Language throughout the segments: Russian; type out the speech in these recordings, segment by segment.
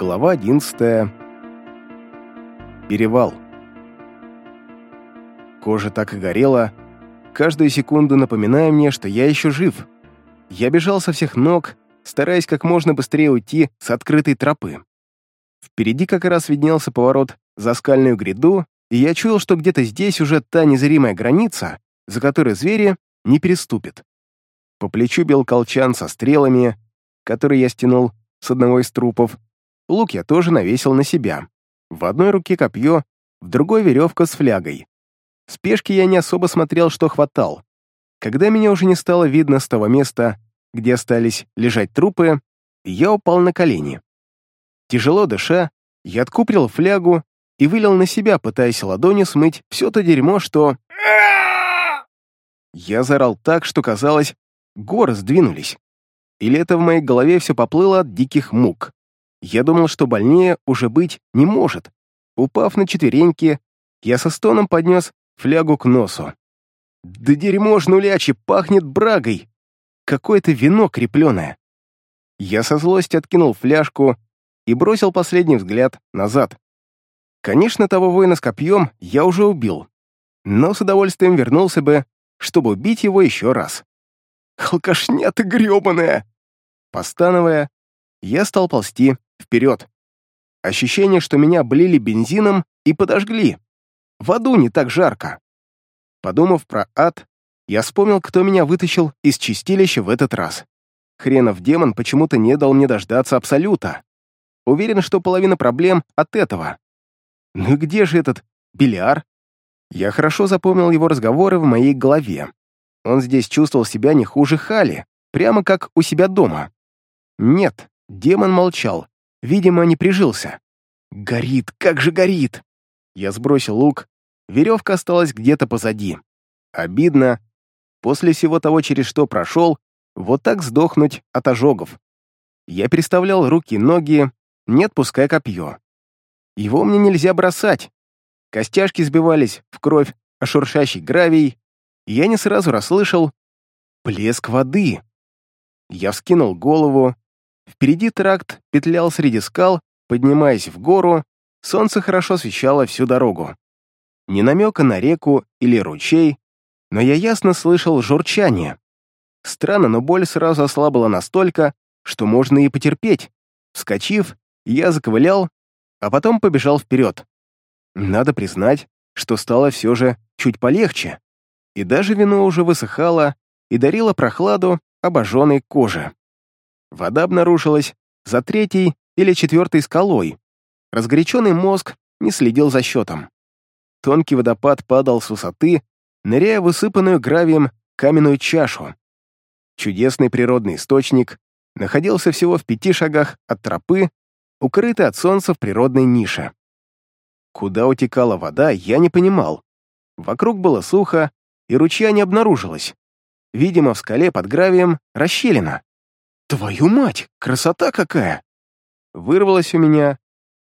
Глава 11. Перевал. Кожа так и горела, каждую секунду напоминая мне, что я еще жив. Я бежал со всех ног, стараясь как можно быстрее уйти с открытой тропы. Впереди как раз виднелся поворот за скальную гряду, и я чуял, что где-то здесь уже та незримая граница, за которой звери не переступят. По плечу бил колчан со стрелами, который я стянул с одного из трупов. Лук я тоже навесил на себя. В одной руке копье, в другой веревка с флягой. В спешке я не особо смотрел, что хватал. Когда меня уже не стало видно с того места, где остались лежать трупы, я упал на колени. Тяжело дыша, я откуприл флягу и вылил на себя, пытаясь ладонью смыть все то дерьмо, что... Я заорал так, что казалось, горы сдвинулись. Или это в моей голове все поплыло от диких мук. Я думал, что больнее уже быть не может. Упав на четвереньки, я со стоном поднес флягу к носу. Да дерьмо ж нулячи, пахнет брагой. Какое-то вино крепленое. Я со злостью откинул фляжку и бросил последний взгляд назад. Конечно, того воина с копьем я уже убил, но с удовольствием вернулся бы, чтобы убить его еще раз. «Алкашня ты гребаная!» Постановая, я стал ползти вперед. Ощущение, что меня облили бензином и подожгли. В аду не так жарко. Подумав про ад, я вспомнил, кто меня вытащил из чистилища в этот раз. Хренов демон почему-то не дал мне дождаться Абсолюта. Уверен, что половина проблем от этого. Ну и где же этот Беляр? Я хорошо запомнил его разговоры в моей голове. Он здесь чувствовал себя не хуже Хали, прямо как у себя дома. Нет, демон молчал, видимо, не прижился. Горит, как же горит! Я сбросил лук, веревка осталась где-то позади. Обидно. После всего того, через что прошел, вот так сдохнуть от ожогов. Я переставлял руки и ноги, не отпуская копье. Его мне нельзя бросать. Костяшки сбивались в кровь, а шуршащий гравий, и я не сразу расслышал плеск воды. Я вскинул голову, Впереди тракт петлял среди скал, поднимаясь в гору, солнце хорошо освещало всю дорогу. Ни намека на реку или ручей, но я ясно слышал журчание. Странно, но боль сразу ослабла настолько, что можно и потерпеть. Вскочив, я заковылял, а потом побежал вперед. Надо признать, что стало все же чуть полегче, и даже вино уже высыхало и дарило прохладу обожженной коже. Вода обнаружилась за третьей или четвертой скалой. Разгоряченный мозг не следил за счетом. Тонкий водопад падал с высоты, ныряя в высыпанную гравием каменную чашу. Чудесный природный источник находился всего в пяти шагах от тропы, укрытый от солнца в природной нише. Куда утекала вода, я не понимал. Вокруг было сухо, и ручья не обнаружилось. Видимо, в скале под гравием расщелина. «Твою мать, красота какая!» Вырвалось у меня,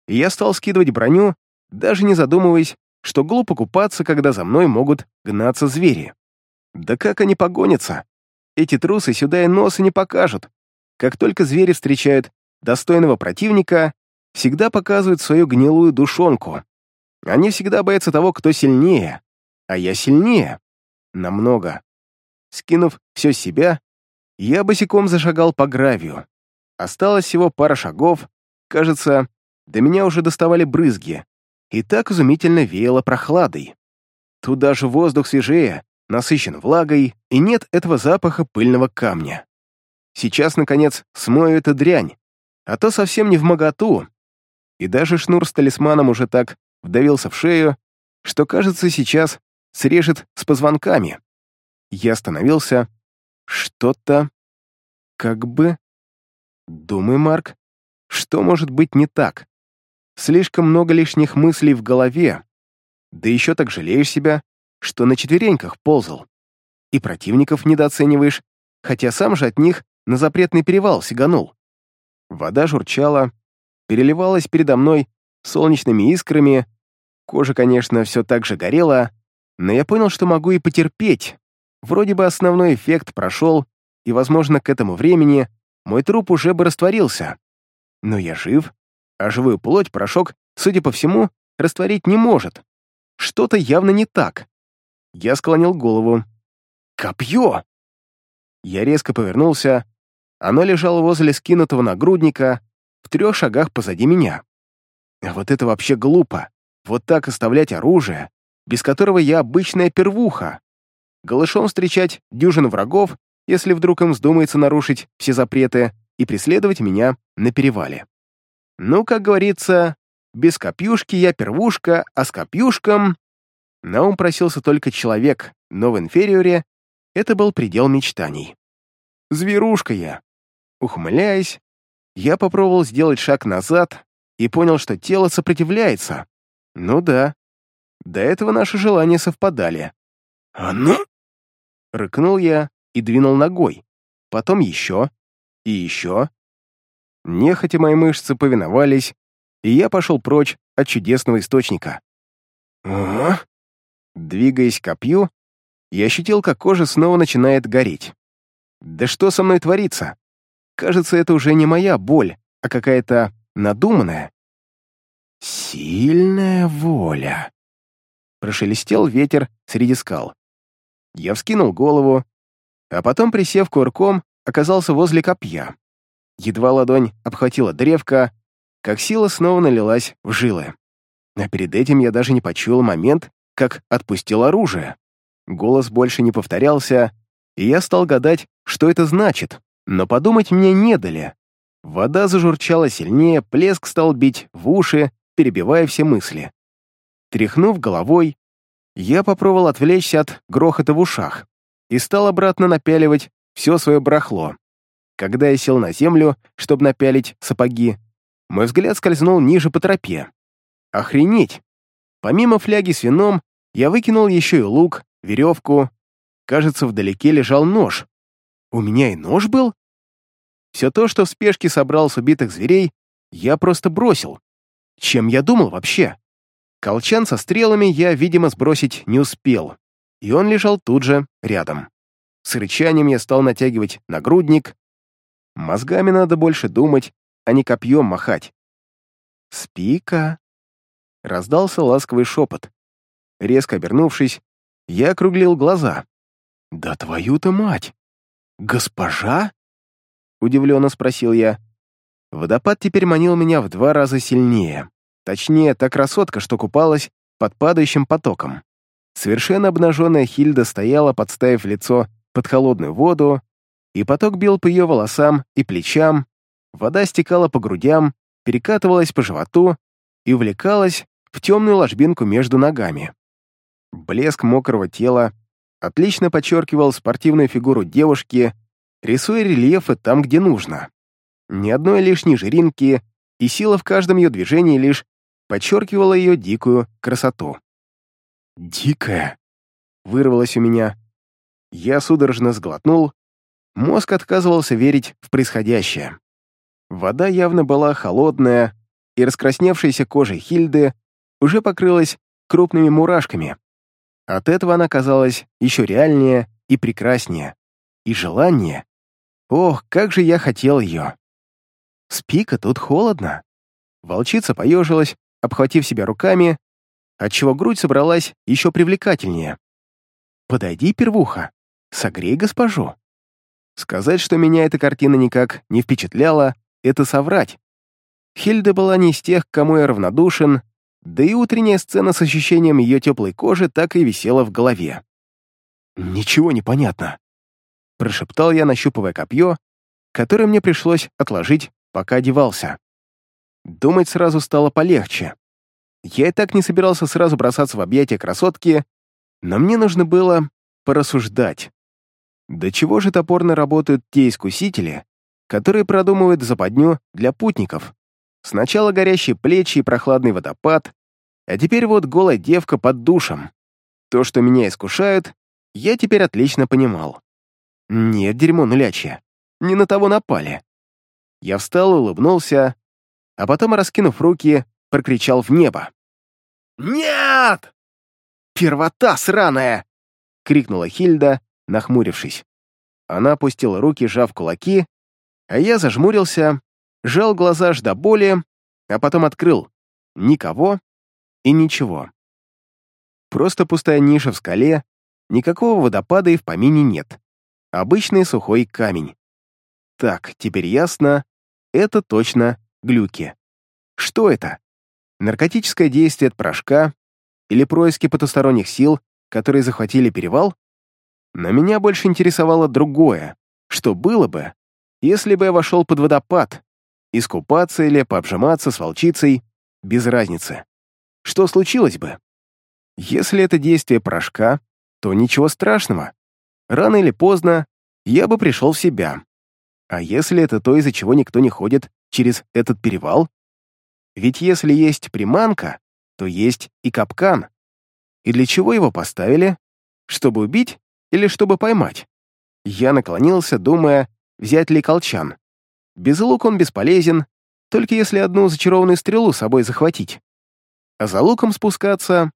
и я стал скидывать броню, даже не задумываясь, что глупо купаться, когда за мной могут гнаться звери. Да как они погонятся? Эти трусы сюда и носа не покажут. Как только звери встречают достойного противника, всегда показывают свою гнилую душонку. Они всегда боятся того, кто сильнее. А я сильнее. Намного. Скинув все с себя, я босиком зашагал по гравию. Осталось всего пара шагов. Кажется, до меня уже доставали брызги. И так изумительно веяло прохладой. Тут даже воздух свежее, насыщен влагой, и нет этого запаха пыльного камня. Сейчас, наконец, смою эту дрянь, а то совсем не в моготу. И даже шнур с талисманом уже так вдавился в шею, что, кажется, сейчас срежет с позвонками. Я остановился, что-то... как бы... Думай, Марк, что может быть не так? Слишком много лишних мыслей в голове. Да еще так жалеешь себя, что на четвереньках ползал. И противников недооцениваешь, хотя сам же от них на запретный перевал сиганул. Вода журчала, переливалась передо мной солнечными искрами, кожа, конечно, все так же горела, но я понял, что могу и потерпеть, Вроде бы основной эффект прошел, и, возможно, к этому времени мой труп уже бы растворился. Но я жив, а живую плоть порошок, судя по всему, растворить не может. Что-то явно не так. Я склонил голову. «Копье!» Я резко повернулся. Оно лежало возле скинутого нагрудника в трех шагах позади меня. А вот это вообще глупо. Вот так оставлять оружие, без которого я обычная первуха. Голышом встречать дюжину врагов, если вдруг им вздумается нарушить все запреты и преследовать меня на перевале. Ну, как говорится, без копьюшки я первушка, а с копьюшком... На ум просился только человек, но в инфериоре это был предел мечтаний. Зверушка я. Ухмыляясь, я попробовал сделать шаг назад и понял, что тело сопротивляется. Ну да, до этого наши желания совпадали. «А ну!» Рыкнул я и двинул ногой. Потом еще и еще. Нехотя мои мышцы повиновались, и я пошел прочь от чудесного источника. «Ага». Двигаясь к копью, я ощутил, как кожа снова начинает гореть. Да что со мной творится? Кажется, это уже не моя боль, а какая-то надуманная. Сильная воля. Прошелестел ветер среди скал. Я вскинул голову, а потом, присев курком, оказался возле копья. Едва ладонь обхватила древко, как сила снова налилась в жилы. А перед этим я даже не почуял момент, как отпустил оружие. Голос больше не повторялся, и я стал гадать, что это значит, но подумать мне не дали. Вода зажурчала сильнее, плеск стал бить в уши, перебивая все мысли. Тряхнув головой, я попробовал отвлечься от грохота в ушах и стал обратно напяливать все свое барахло. Когда я сел на землю, чтобы напялить сапоги, мой взгляд скользнул ниже по тропе. Охренеть! Помимо фляги с вином, я выкинул еще и лук, веревку. Кажется, вдалеке лежал нож. У меня и нож был? Все то, что в спешке собрал с убитых зверей, я просто бросил. Чем я думал вообще? Колчан со стрелами я, видимо, сбросить не успел, и он лежал тут же, рядом. С рычанием я стал натягивать нагрудник. Мозгами надо больше думать, а не копьем махать. «Спика!» — раздался ласковый шепот. Резко обернувшись, я округлил глаза. «Да твою-то мать! Госпожа?» — удивленно спросил я. Водопад теперь манил меня в два раза сильнее. Точнее, та красотка, что купалась под падающим потоком. Совершенно обнаженная Хильда стояла, подставив лицо под холодную воду, и поток бил по ее волосам и плечам, вода стекала по грудям, перекатывалась по животу и увлекалась в темную ложбинку между ногами. Блеск мокрого тела отлично подчеркивал спортивную фигуру девушки, рисуя рельефы там, где нужно. Ни одной лишней жиринки, и сила в каждом ее движении лишь подчеркивала ее дикую красоту. «Дикая!» — вырвалось у меня. Я судорожно сглотнул, мозг отказывался верить в происходящее. Вода явно была холодная, и раскрасневшаяся кожа Хильды уже покрылась крупными мурашками. От этого она казалась еще реальнее и прекраснее. И желание. Ох, как же я хотел ее. Спика, тут холодно. Волчица поежилась, обхватив себя руками, отчего грудь собралась еще привлекательнее. «Подойди, первуха, согрей госпожу». Сказать, что меня эта картина никак не впечатляла, это соврать. Хильда была не из тех, кому я равнодушен, да и утренняя сцена с ощущением ее теплой кожи так и висела в голове. «Ничего не понятно», — прошептал я, нащупывая копье, которое мне пришлось отложить, пока одевался. Думать сразу стало полегче. Я и так не собирался сразу бросаться в объятия красотки, но мне нужно было порассуждать. До чего же топорно работают те искусители, которые продумывают западню для путников? Сначала горящие плечи и прохладный водопад, а теперь вот голая девка под душем. То, что меня искушают, я теперь отлично понимал. Нет, дерьмо нулячье, не на того напали. Я встал и улыбнулся, а потом, раскинув руки, прокричал в небо. «Нет!» «Первота сраная!» — крикнула Хильда, нахмурившись. Она опустила руки, сжав кулаки, а я зажмурился, жал глаза аж до боли а потом открыл. Никого и ничего. Просто пустая ниша в скале, никакого водопада и в помине нет. Обычный сухой камень. Так, теперь ясно, это точно глюки. Что это? Наркотическое действие от порошка или происки потусторонних сил, которые захватили перевал? Но меня больше интересовало другое. Что было бы, если бы я вошел под водопад? Искупаться или пообжиматься с волчицей? Без разницы. Что случилось бы? Если это действие порошка, то ничего страшного. Рано или поздно я бы пришел в себя. А если это то, из-за чего никто не ходит через этот перевал? Ведь если есть приманка, то есть и капкан. И для чего его поставили? Чтобы убить или чтобы поймать? Я наклонился, думая, взять ли колчан. Без лука он бесполезен, только если одну зачарованную стрелу с собой захватить. А за луком спускаться...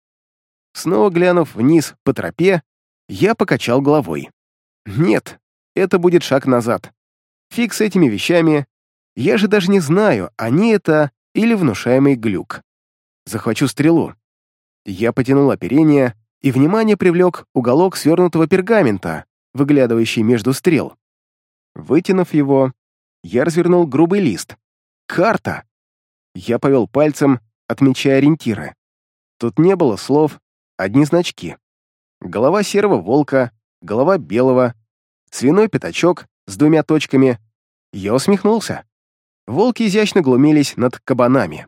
Снова глянув вниз по тропе, я покачал головой. Нет, это будет шаг назад. Фиг с этими вещами. Я же даже не знаю, они это или внушаемый глюк. Захвачу стрелу. Я потянул оперение, и внимание привлек уголок свернутого пергамента, выглядывающий между стрел. Вытянув его, я развернул грубый лист. Карта! Я повел пальцем, отмечая ориентиры. Тут не было слов, одни значки. Голова серого волка, голова белого, свиной пятачок с двумя точками. Я усмехнулся. Волки изящно глумились над кабанами.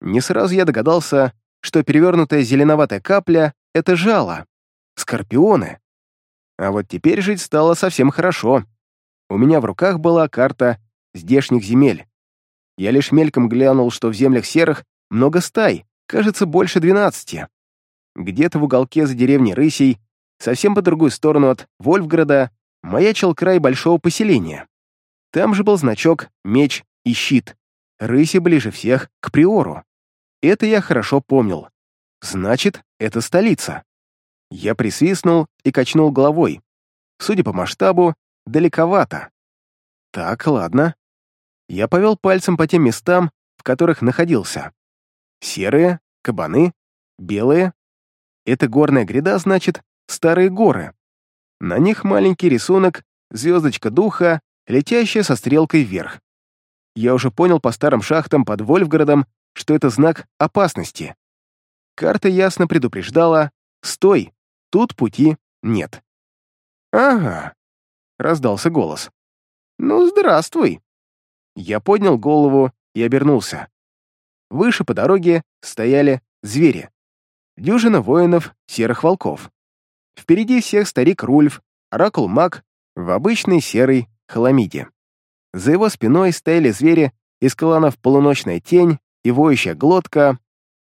Не сразу я догадался, что перевернутая зеленоватая капля — это жало, скорпионы. А вот теперь жить стало совсем хорошо. У меня в руках была карта здешних земель. Я лишь мельком глянул, что в землях серых много стай, кажется, больше двенадцати. Где-то в уголке за деревней Рысей, совсем по другую сторону от Вольфграда, маячил край большого поселения. Там же был значок «Меч и щит. Рыси ближе всех к Приору. Это я хорошо помнил. Значит, это столица. Я присвистнул и качнул головой. Судя по масштабу, далековато. Так, ладно. Я повел пальцем по тем местам, в которых находился. Серые, кабаны, белые. Это горная гряда, значит, старые горы. На них маленький рисунок, звездочка духа, летящая со стрелкой вверх. Я уже понял по старым шахтам под Вольфгородом, что это знак опасности. Карта ясно предупреждала «Стой, тут пути нет». «Ага», — раздался голос. «Ну, здравствуй». Я поднял голову и обернулся. Выше по дороге стояли звери. Дюжина воинов серых волков. Впереди всех старик Рульф, оракул маг в обычной серой халамиде. За его спиной стояли звери из кланов «Полуночная тень» и «Воющая глотка».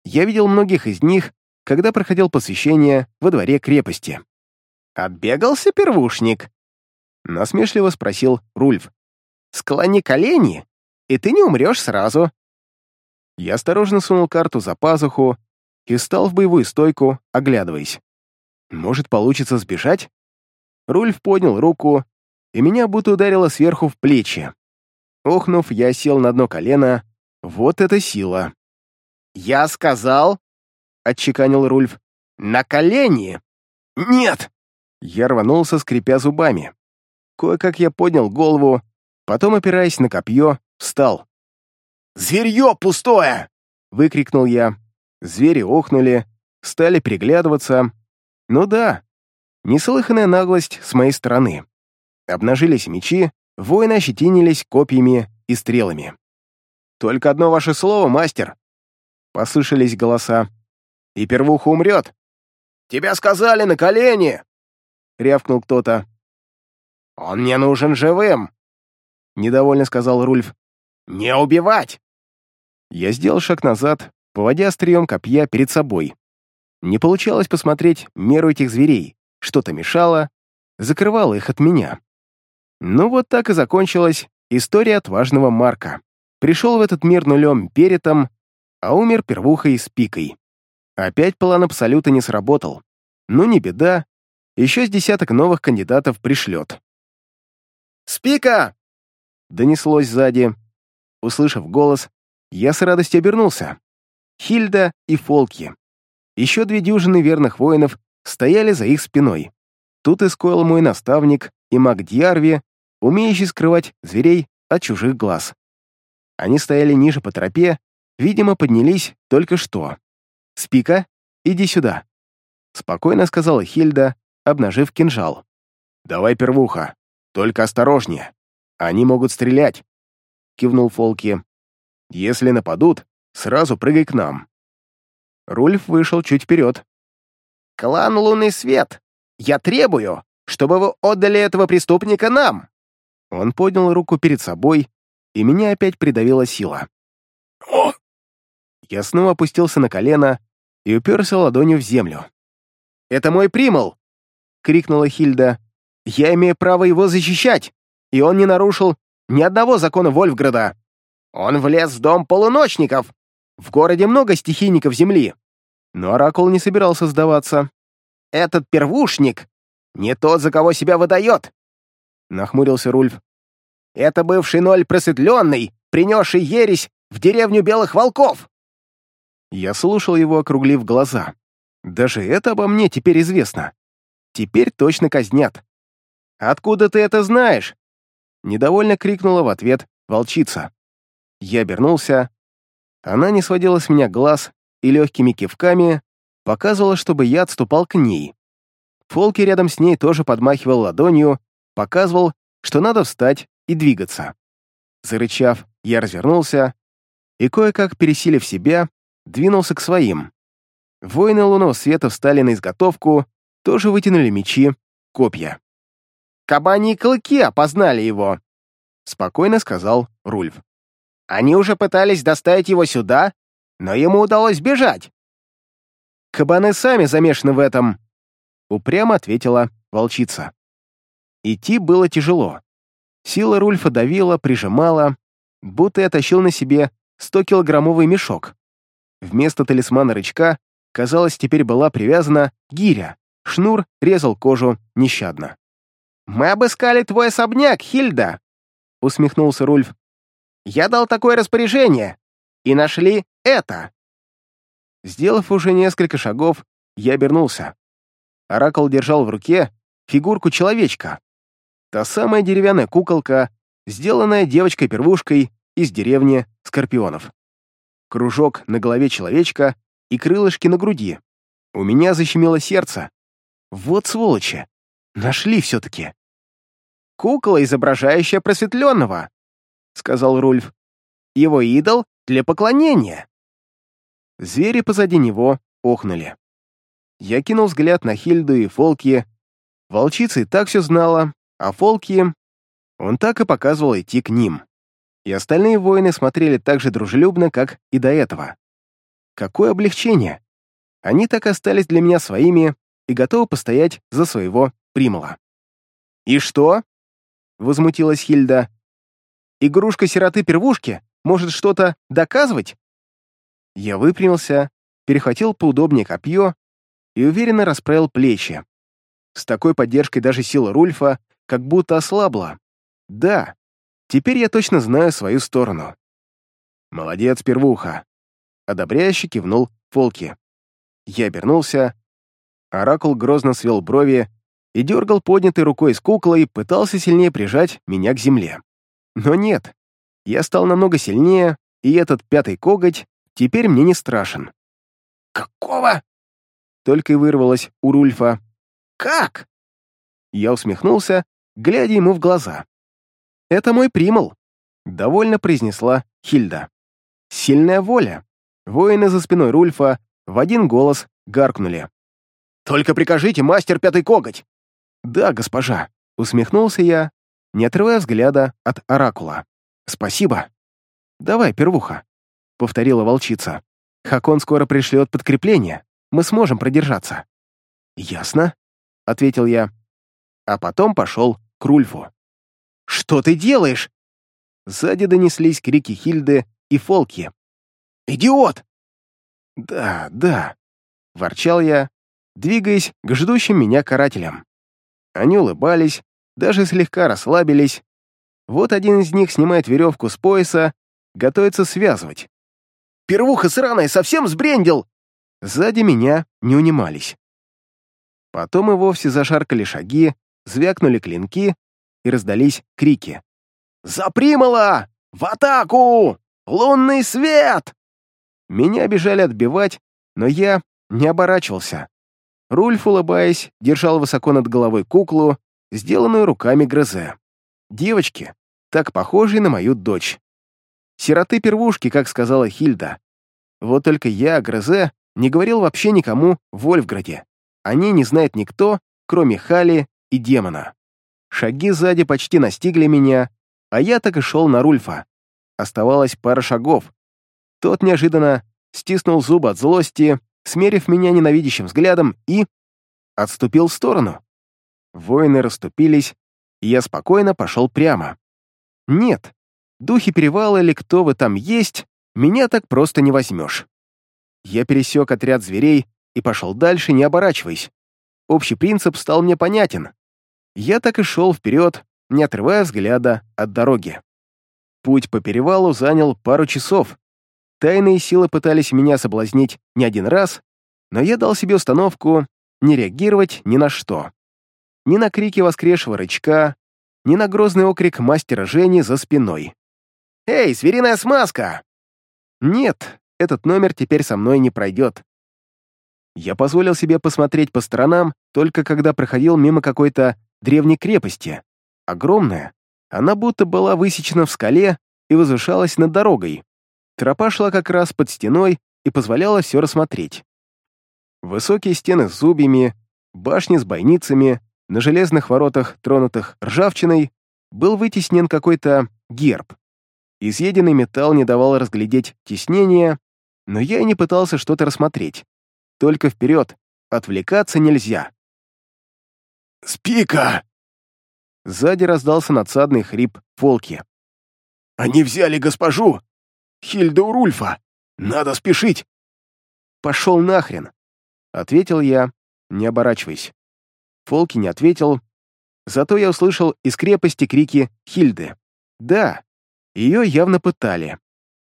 Я видел многих из них, когда проходил посвящение во дворе крепости. «Отбегался первушник?» — насмешливо спросил Рульф. «Склони колени, и ты не умрешь сразу». Я осторожно сунул карту за пазуху и встал в боевую стойку, оглядываясь. «Может, получится сбежать?» Рульф поднял руку, и меня будто ударило сверху в плечи. Охнув, я сел на одно колено. Вот это сила! «Я сказал!» — отчеканил Рульф. «На колени!» «Нет!» Я рванулся, скрипя зубами. Кое-как я поднял голову, потом, опираясь на копье, встал. «Зверье пустое!» — выкрикнул я. Звери охнули, стали переглядываться. Ну да, неслыханная наглость с моей стороны. Обнажились мечи, воины ощетинились копьями и стрелами. «Только одно ваше слово, мастер!» Послышались голоса. «И первуха умрет!» «Тебя сказали на колени!» Рявкнул кто-то. «Он мне нужен живым!» Недовольно сказал Рульф. «Не убивать!» Я сделал шаг назад, поводя острием копья перед собой. Не получалось посмотреть меру этих зверей. Что-то мешало, закрывало их от меня. Ну вот так и закончилась история отважного Марка. Пришел в этот мир нулем перетом, а умер первухой с пикой. Опять план Абсолюта не сработал. Ну не беда, еще с десяток новых кандидатов пришлет. «Спика!» — донеслось сзади. Услышав голос, Я с радостью обернулся. Хильда и Фолки. Еще две дюжины верных воинов стояли за их спиной. Тут искоил мой наставник и маг Дьярви, умеющий скрывать зверей от чужих глаз. Они стояли ниже по тропе, видимо, поднялись только что. «Спика, иди сюда», — спокойно сказала Хильда, обнажив кинжал. «Давай первуха, только осторожнее. Они могут стрелять», — кивнул Фолки. «Если нападут, сразу прыгай к нам». Рульф вышел чуть вперед. «Клан Лунный Свет, я требую, чтобы вы отдали этого преступника нам!» Он поднял руку перед собой, и меня опять придавила сила. «О!» Я снова опустился на колено и уперся ладонью в землю. «Это мой примол!» — крикнула Хильда. «Я имею право его защищать, и он не нарушил ни одного закона Вольфграда. Он влез в дом полуночников. В городе много стихийников земли». Но Оракул не собирался сдаваться. «Этот первушник не тот, за кого себя выдает!» — нахмурился Рульф. «Это бывший ноль просветленный, принесший ересь в деревню белых волков!» Я слушал его, округлив глаза. Даже это обо мне теперь известно. Теперь точно казнят. «Откуда ты это знаешь?» Недовольно крикнула в ответ волчица. Я обернулся. Она не сводила с меня глаз и легкими кивками показывала, чтобы я отступал к ней. Фолки рядом с ней тоже подмахивал ладонью, показывал, что надо встать и двигаться. Зарычав, я развернулся и, кое-как пересилив себя, двинулся к своим. Воины лунного света встали на изготовку, тоже вытянули мечи, копья. «Кабани клыки опознали его», — спокойно сказал Рульф. «Они уже пытались доставить его сюда, но ему удалось бежать». «Кабаны сами замешаны в этом», — упрямо ответила волчица. Идти было тяжело. Сила Рульфа давила, прижимала, будто я тащил на себе 100-килограммовый мешок. Вместо талисмана рычка, казалось, теперь была привязана гиря. Шнур резал кожу нещадно. «Мы обыскали твой особняк, Хильда!» — усмехнулся Рульф. «Я дал такое распоряжение, и нашли это!» Сделав уже несколько шагов, я обернулся. Оракул держал в руке фигурку человечка. Та самая деревянная куколка, сделанная девочкой-первушкой из деревни Скорпионов кружок на голове человечка и крылышки на груди. У меня защемило сердце. Вот сволочи. Нашли все-таки. «Кукла, изображающая просветленного», — сказал Рульф. «Его идол для поклонения». Звери позади него охнули. Я кинул взгляд на Хильду и Фолки. Волчица и так все знала, а Фолки... Он так и показывал идти к ним и остальные воины смотрели так же дружелюбно, как и до этого. Какое облегчение! Они так остались для меня своими и готовы постоять за своего примала. «И что?» — возмутилась Хильда. «Игрушка сироты-первушки может что-то доказывать?» Я выпрямился, перехватил поудобнее копье и уверенно расправил плечи. С такой поддержкой даже сила Рульфа как будто ослабла. Да, Теперь я точно знаю свою сторону. Молодец, первуха. Одобряюще кивнул Фолки. Я обернулся. Оракул грозно свел брови и дергал поднятой рукой с куклой, пытался сильнее прижать меня к земле. Но нет, я стал намного сильнее, и этот пятый коготь теперь мне не страшен. «Какого?» Только и вырвалось у Рульфа. «Как?» Я усмехнулся, глядя ему в глаза. «Это мой примол», — довольно произнесла Хильда. «Сильная воля». Воины за спиной Рульфа в один голос гаркнули. «Только прикажите, мастер Пятый Коготь!» «Да, госпожа», — усмехнулся я, не отрывая взгляда от оракула. «Спасибо». «Давай, первуха», — повторила волчица. «Хакон скоро пришлет подкрепление. Мы сможем продержаться». «Ясно», — ответил я. А потом пошел к Рульфу. «Что ты делаешь?» Сзади донеслись крики Хильды и Фолки. «Идиот!» «Да, да», — ворчал я, двигаясь к ждущим меня карателям. Они улыбались, даже слегка расслабились. Вот один из них снимает веревку с пояса, готовится связывать. Первуха сраная совсем сбрендил!» Сзади меня не унимались. Потом и вовсе зашаркали шаги, звякнули клинки и раздались крики. «Запримала! В атаку! Лунный свет!» Меня бежали отбивать, но я не оборачивался. Рульф, улыбаясь, держал высоко над головой куклу, сделанную руками Грозе. Девочки, так похожие на мою дочь. Сироты-первушки, как сказала Хильда. Вот только я, Грозе, не говорил вообще никому в Вольфграде. Они не знает никто, кроме Хали и демона. Шаги сзади почти настигли меня, а я так и шел на Рульфа. Оставалось пара шагов. Тот неожиданно стиснул зубы от злости, смерив меня ненавидящим взглядом и... отступил в сторону. Воины расступились, и я спокойно пошел прямо. Нет, духи перевала или кто вы там есть, меня так просто не возьмешь. Я пересек отряд зверей и пошел дальше, не оборачиваясь. Общий принцип стал мне понятен. Я так и шел вперед, не отрывая взгляда от дороги. Путь по перевалу занял пару часов. Тайные силы пытались меня соблазнить не один раз, но я дал себе установку не реагировать ни на что. Ни на крики воскресшего рычка, ни на грозный окрик мастера Жени за спиной. «Эй, звериная смазка!» Нет, этот номер теперь со мной не пройдет. Я позволил себе посмотреть по сторонам, только когда проходил мимо какой-то древней крепости. Огромная, она будто была высечена в скале и возвышалась над дорогой. Тропа шла как раз под стеной и позволяла все рассмотреть. Высокие стены с зубьями, башни с бойницами, на железных воротах, тронутых ржавчиной, был вытеснен какой-то герб. Изъеденный металл не давал разглядеть теснение, но я и не пытался что-то рассмотреть. Только вперед, отвлекаться нельзя. «Спика!» Сзади раздался надсадный хрип Фолки. «Они взяли госпожу! Хильду Рульфа! Надо спешить!» «Пошел нахрен!» — ответил я, не оборачиваясь. Фолки не ответил, зато я услышал из крепости крики Хильды. Да, ее явно пытали.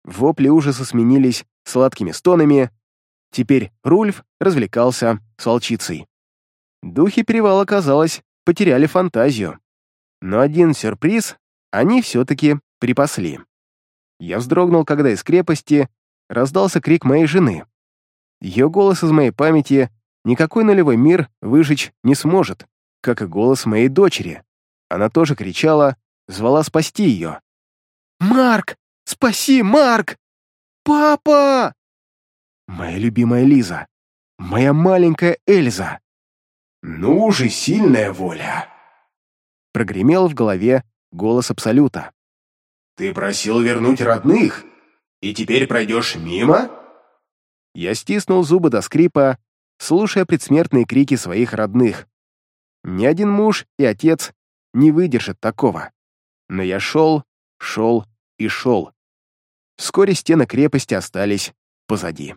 Вопли ужаса сменились сладкими стонами. Теперь Рульф развлекался с волчицей. Духи перевала, казалось, потеряли фантазию. Но один сюрприз они все-таки припасли. Я вздрогнул, когда из крепости раздался крик моей жены. Ее голос из моей памяти никакой нулевой мир выжечь не сможет, как и голос моей дочери. Она тоже кричала, звала спасти ее. «Марк! Спаси, Марк! Папа!» Моя любимая Лиза. Моя маленькая Эльза. «Ну же, сильная воля!» Прогремел в голове голос Абсолюта. «Ты просил вернуть родных, и теперь пройдешь мимо?» Я стиснул зубы до скрипа, слушая предсмертные крики своих родных. Ни один муж и отец не выдержат такого. Но я шел, шел и шел. Вскоре стены крепости остались позади.